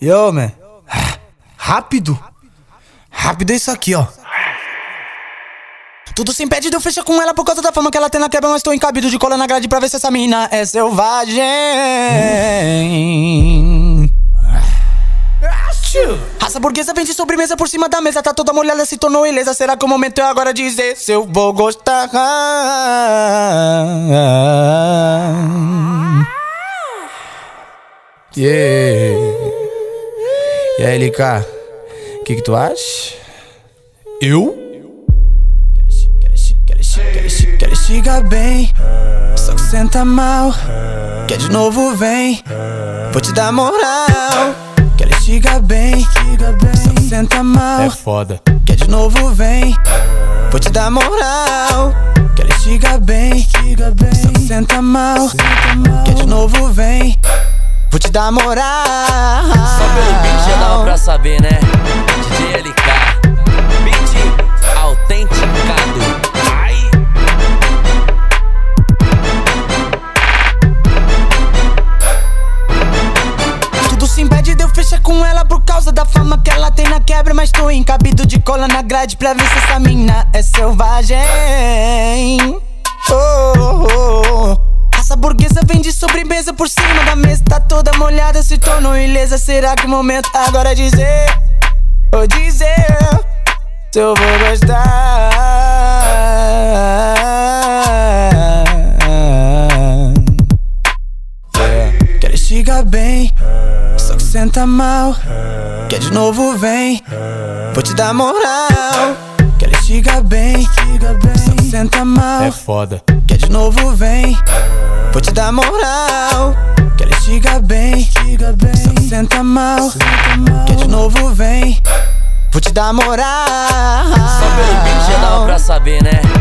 Yo, man. Rápido. Rápido é isso aqui, ó. Tudo se impede de eu fechar com ela por causa da fama que ela tem na quebra, mas tô encabido de cola na grade pra ver se essa mina é selvagem. Raça burguesa vende sobremesa por cima da mesa, tá toda molhada, se tornou ilesa. Será que o momento é agora dizer se eu vou gostar? Yeah. E aí, LK, o que, que tu acha? Eu? Quer chegar bem, só que senta mal. Quer de novo, vem, vou te dar moral. Quer chegar bem, só que senta mal. É foda. Quer de novo, vem, vou te dar moral. Quer chegar bem, só que senta mal. Quer de novo, vem, moral. Só pelo beat já dava pra saber, né? DJ LK, beat autenticado. Ai. Tudo se impede de eu fechar com ela por causa da fama que ela tem na quebra. Mas tô encabido de cola na grade pra ver se essa mina é selvagem. Oh. Vende sobremesa por cima da mesa. Tá toda molhada, se tornou ilesa. Será que o momento agora é dizer? Ou dizer se eu vou gostar? Quer chegar bem, só que senta mal. Quer de novo, vem, vou te dar moral. Quer chegar bem, só que senta mal. É foda. Quer de novo, vem, vou te dar moral. Quer chegar bem, só que senta mal. Quer de novo, vem, vou te dar moral. Só pelo beat já dava pra saber, né?